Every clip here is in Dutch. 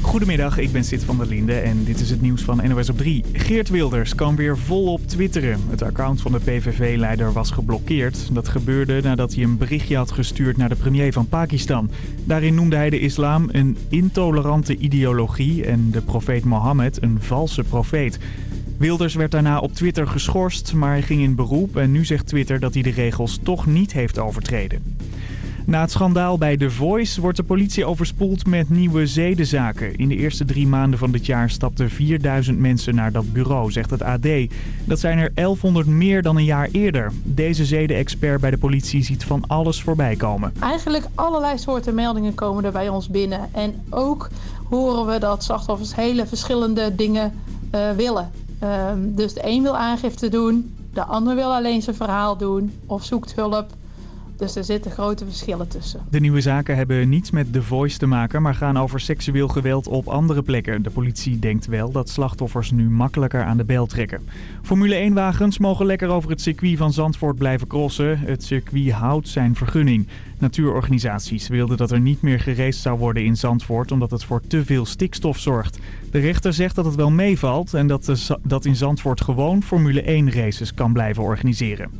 Goedemiddag, ik ben Sid van der Linde en dit is het nieuws van NOS op 3. Geert Wilders kan weer volop twitteren. Het account van de PVV-leider was geblokkeerd. Dat gebeurde nadat hij een berichtje had gestuurd naar de premier van Pakistan. Daarin noemde hij de islam een intolerante ideologie en de profeet Mohammed een valse profeet. Wilders werd daarna op Twitter geschorst, maar hij ging in beroep en nu zegt Twitter dat hij de regels toch niet heeft overtreden. Na het schandaal bij The Voice wordt de politie overspoeld met nieuwe zedenzaken. In de eerste drie maanden van dit jaar stapten 4000 mensen naar dat bureau, zegt het AD. Dat zijn er 1100 meer dan een jaar eerder. Deze zedenexpert bij de politie ziet van alles voorbij komen. Eigenlijk allerlei soorten meldingen komen er bij ons binnen. En ook horen we dat slachtoffers hele verschillende dingen uh, willen. Uh, dus de een wil aangifte doen, de ander wil alleen zijn verhaal doen of zoekt hulp. Dus er zitten grote verschillen tussen. De nieuwe zaken hebben niets met The Voice te maken, maar gaan over seksueel geweld op andere plekken. De politie denkt wel dat slachtoffers nu makkelijker aan de bel trekken. Formule 1-wagens mogen lekker over het circuit van Zandvoort blijven crossen. Het circuit houdt zijn vergunning. Natuurorganisaties wilden dat er niet meer geraced zou worden in Zandvoort omdat het voor te veel stikstof zorgt. De rechter zegt dat het wel meevalt en dat, dat in Zandvoort gewoon Formule 1 races kan blijven organiseren.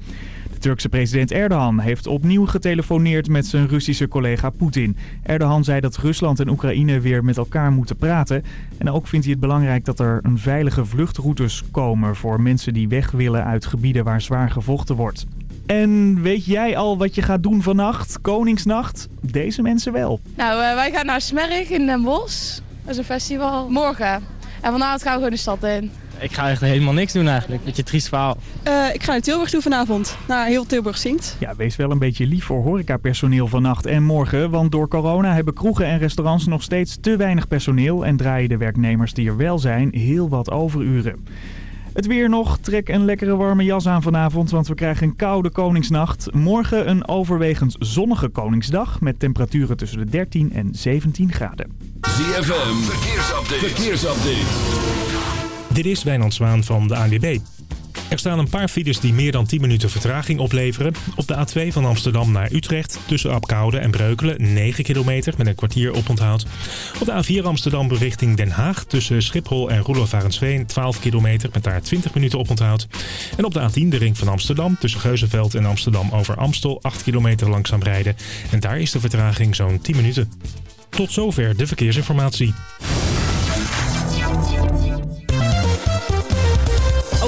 Turkse president Erdogan heeft opnieuw getelefoneerd met zijn Russische collega Poetin. Erdogan zei dat Rusland en Oekraïne weer met elkaar moeten praten. En ook vindt hij het belangrijk dat er een veilige vluchtroutes komen voor mensen die weg willen uit gebieden waar zwaar gevochten wordt. En weet jij al wat je gaat doen vannacht, Koningsnacht? Deze mensen wel. Nou, uh, wij gaan naar Smerrig in Den Bosch. Dat is een festival. Morgen. En vanavond gaan we gewoon de stad in. Ik ga echt helemaal niks doen eigenlijk. Beetje triest verhaal. Uh, ik ga naar Tilburg toe vanavond. Nou, heel Tilburg zingt. Ja, wees wel een beetje lief voor horecapersoneel vannacht en morgen. Want door corona hebben kroegen en restaurants nog steeds te weinig personeel. En draaien de werknemers die er wel zijn heel wat overuren. Het weer nog. Trek een lekkere warme jas aan vanavond, want we krijgen een koude Koningsnacht. Morgen een overwegend zonnige Koningsdag met temperaturen tussen de 13 en 17 graden. ZFM, verkeersupdate. verkeersupdate. Dit is Wijnand Zwaan van de ANWB. Er staan een paar files die meer dan 10 minuten vertraging opleveren. Op de A2 van Amsterdam naar Utrecht tussen Apkoude en Breukelen 9 kilometer met een kwartier oponthoud. Op de A4 Amsterdam richting Den Haag tussen Schiphol en Roelofarensveen 12 kilometer met daar 20 minuten oponthoud. En op de A10 de ring van Amsterdam tussen Geuzenveld en Amsterdam over Amstel 8 kilometer langzaam rijden. En daar is de vertraging zo'n 10 minuten. Tot zover de verkeersinformatie.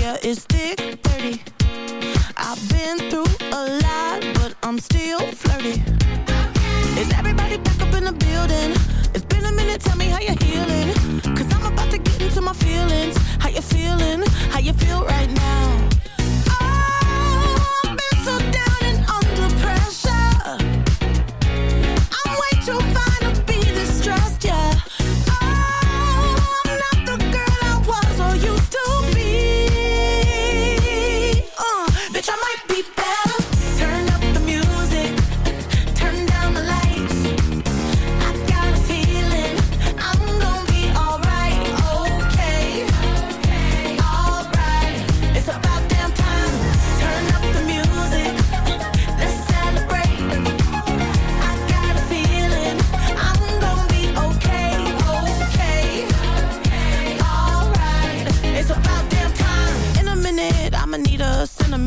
Yeah, it's thick 30. I've been through a lot, but I'm still flirty. Is everybody back up in the building? It's been a minute, tell me how you're I'm about to get into my feelings. How you feeling? How you feel right now?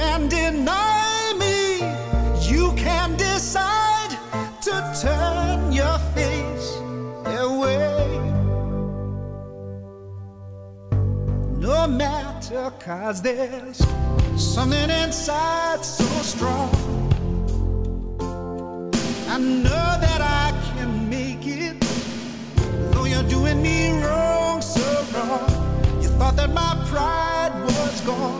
can deny me, you can decide to turn your face away. No matter, cause there's something inside so strong. I know that I can make it, though you're doing me wrong, so wrong. You thought that my pride was gone.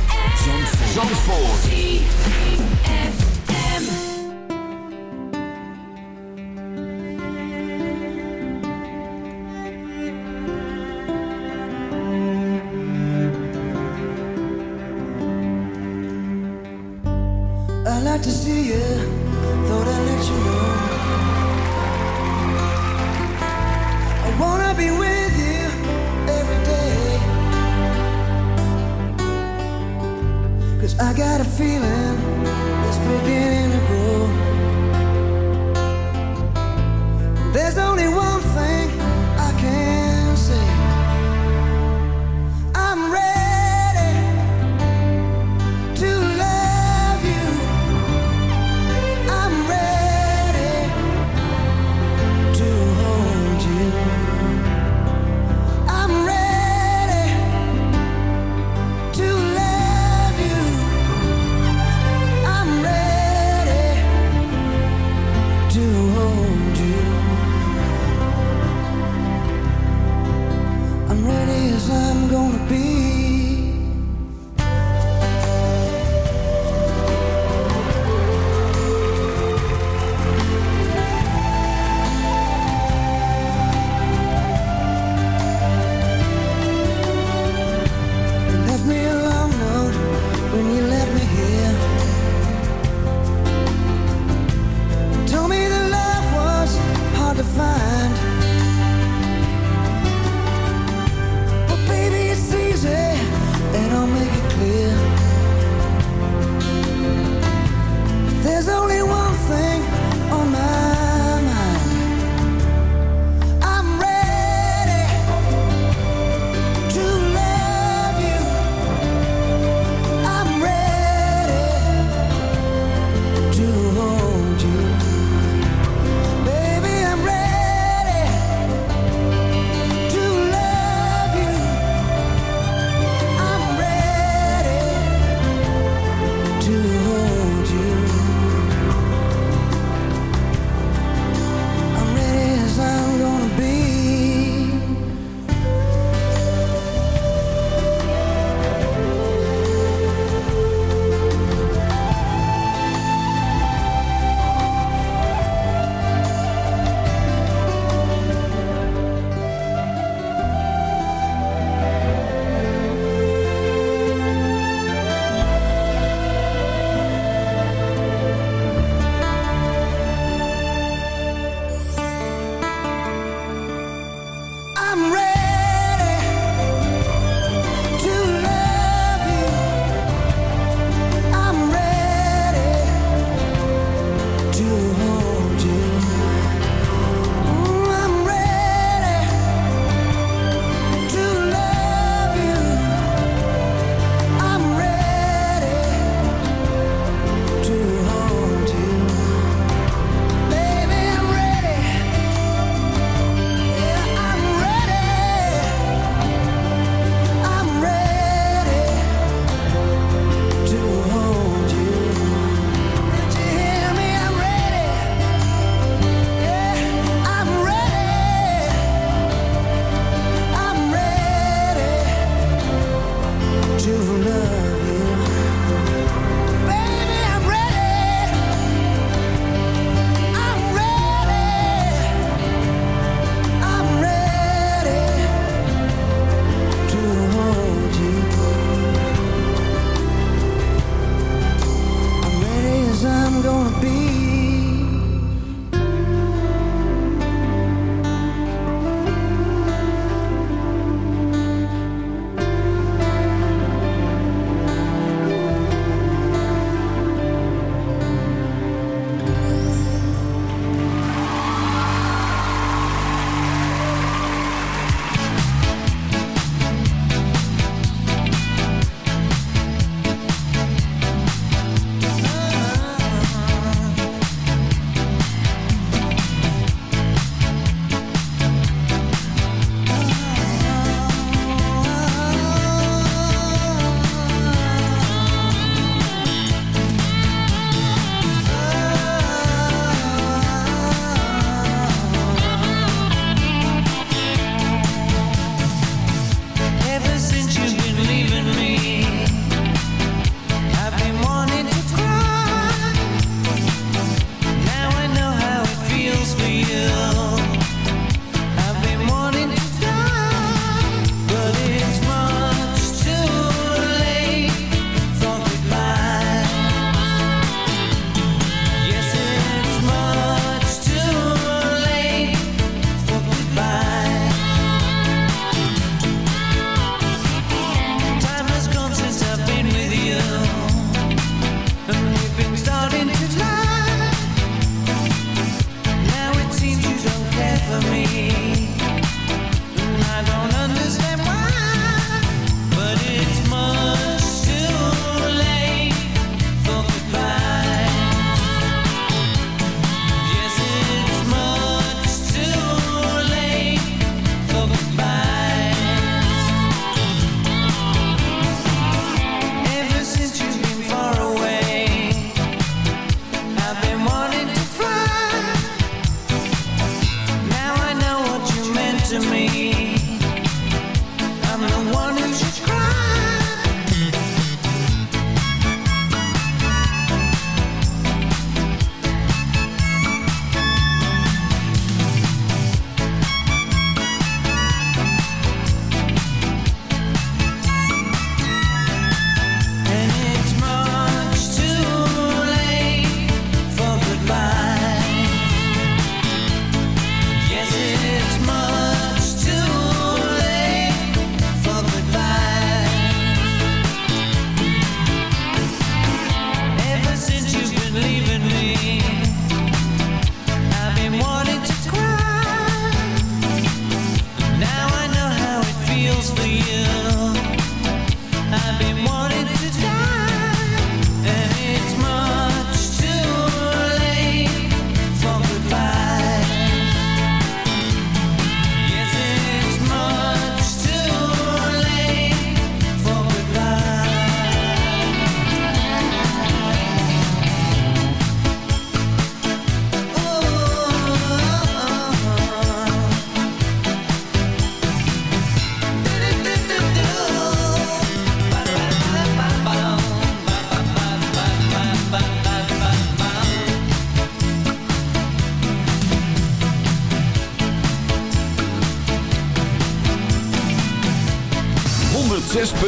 Zandvoort. I'd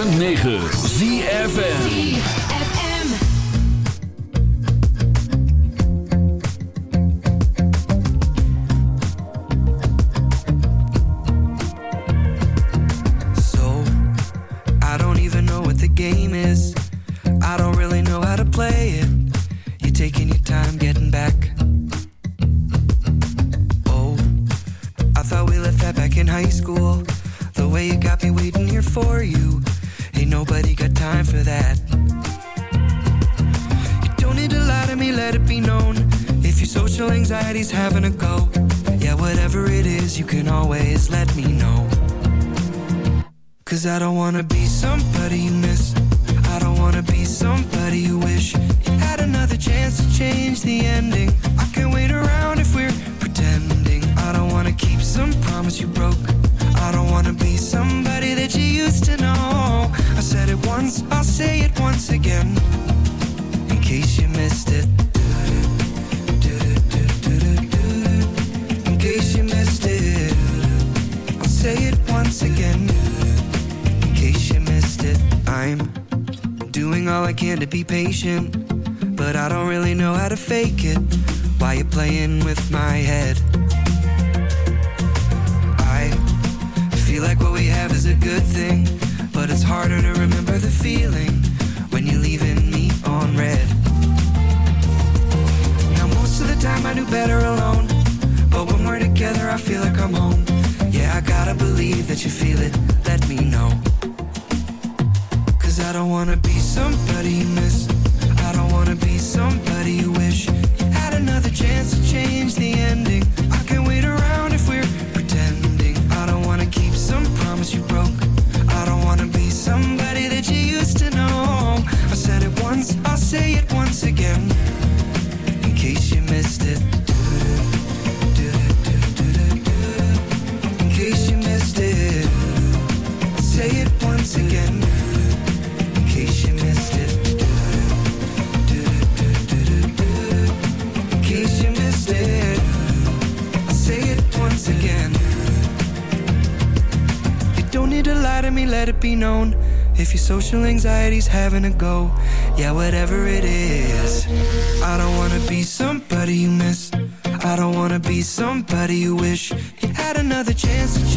106.9 ZFN believe that you feel it, let me know. Everybody's having a go. Yeah, whatever it is. I don't wanna be somebody you miss. I don't wanna be somebody you wish you had another chance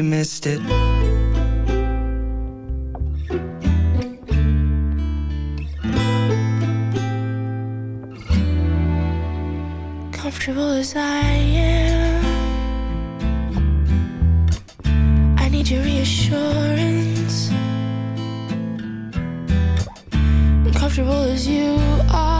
you missed it. Comfortable as I am, I need your reassurance. Comfortable as you are.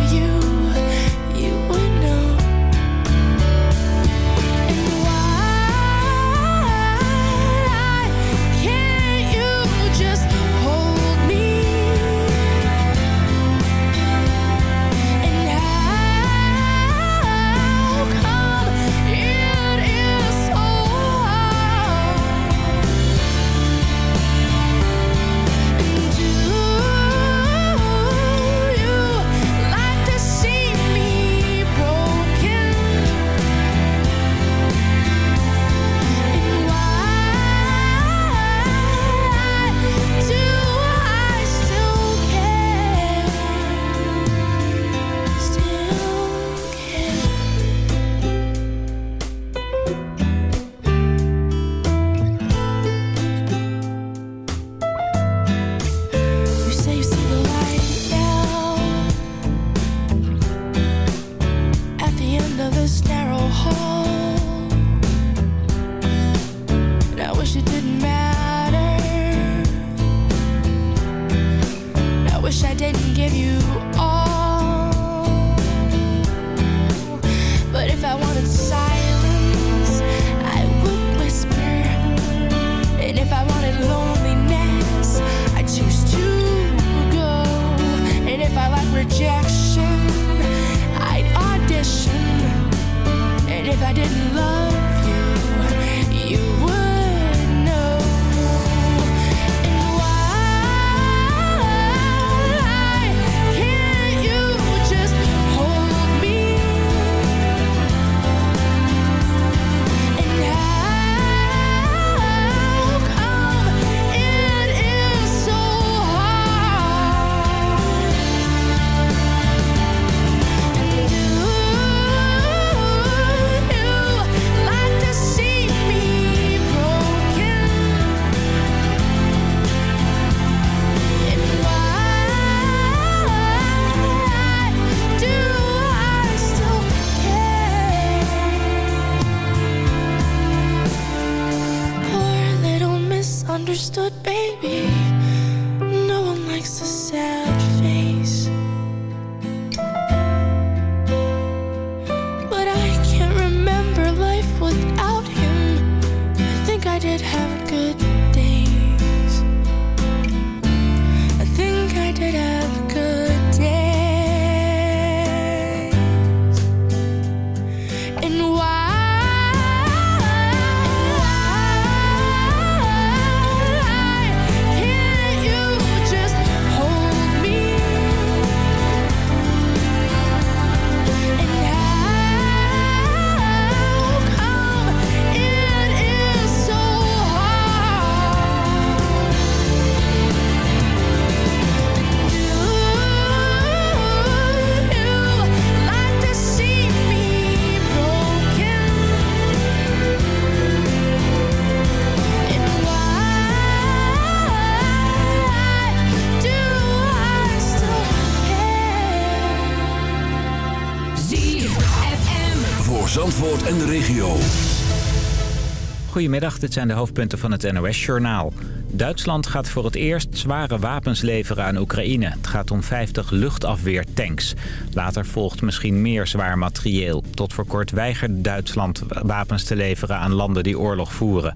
Goedemiddag, dit zijn de hoofdpunten van het NOS-journaal. Duitsland gaat voor het eerst zware wapens leveren aan Oekraïne. Het gaat om 50 luchtafweertanks. Later volgt misschien meer zwaar materieel. Tot voor kort weigert Duitsland wapens te leveren aan landen die oorlog voeren.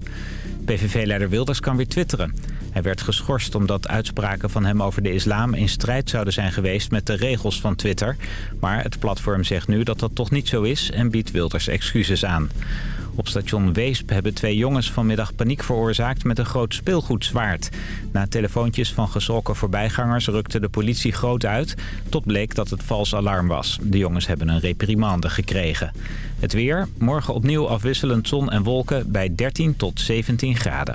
PVV-leider Wilders kan weer twitteren. Hij werd geschorst omdat uitspraken van hem over de islam in strijd zouden zijn geweest met de regels van Twitter. Maar het platform zegt nu dat dat toch niet zo is en biedt Wilders excuses aan. Op station Weesp hebben twee jongens vanmiddag paniek veroorzaakt met een groot speelgoedzwaard. Na telefoontjes van geschrokken voorbijgangers rukte de politie groot uit... tot bleek dat het vals alarm was. De jongens hebben een reprimande gekregen. Het weer, morgen opnieuw afwisselend zon en wolken bij 13 tot 17 graden.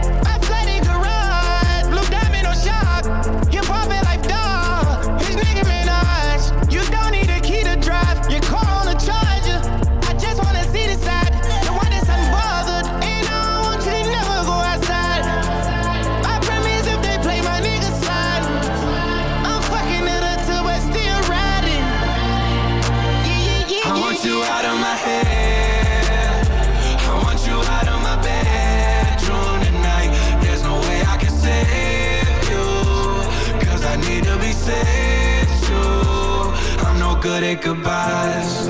Good at goodbyes.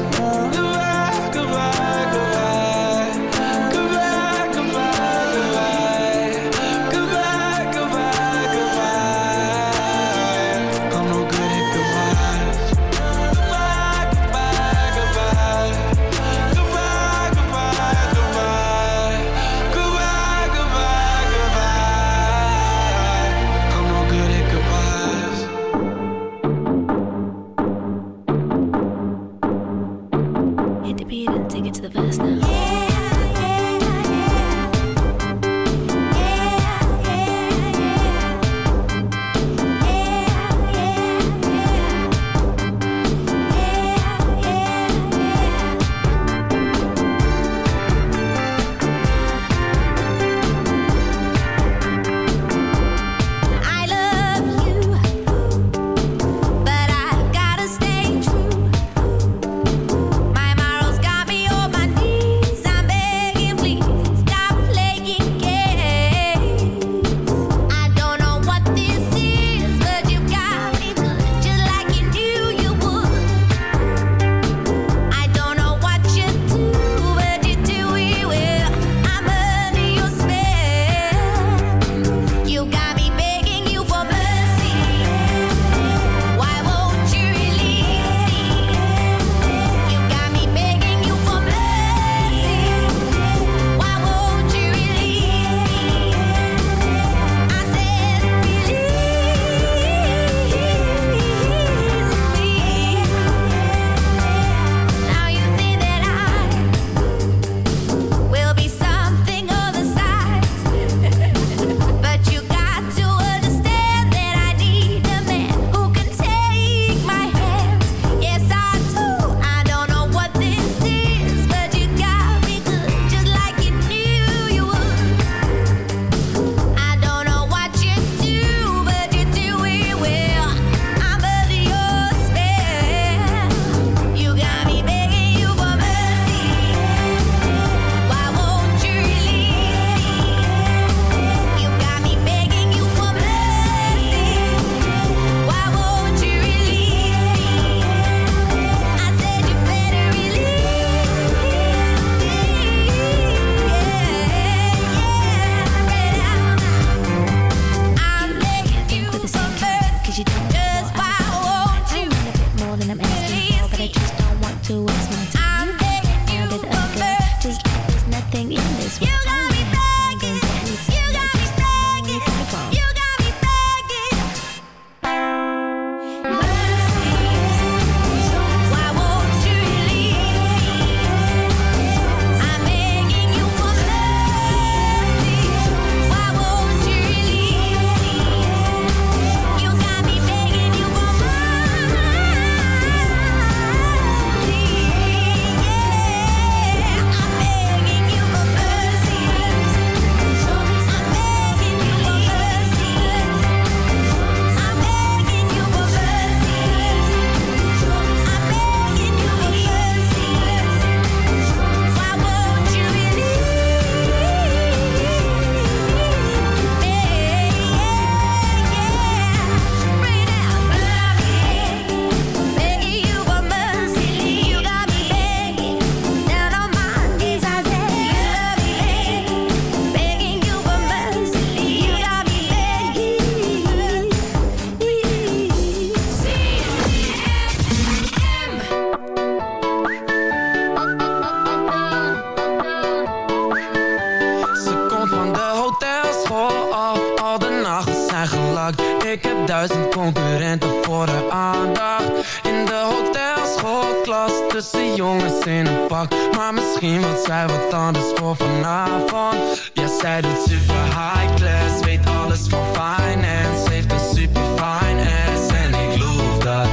Maar misschien moet zij wat anders voor vanavond. Ja, zij doet super high class Weet alles van finance. Heeft een super fine ass En ik loof dat.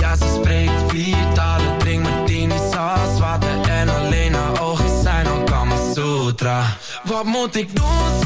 Ja, ze spreekt vier talen Drink martinis als water En alleen haar ogen zijn al maar Sutra. Wat moet ik doen?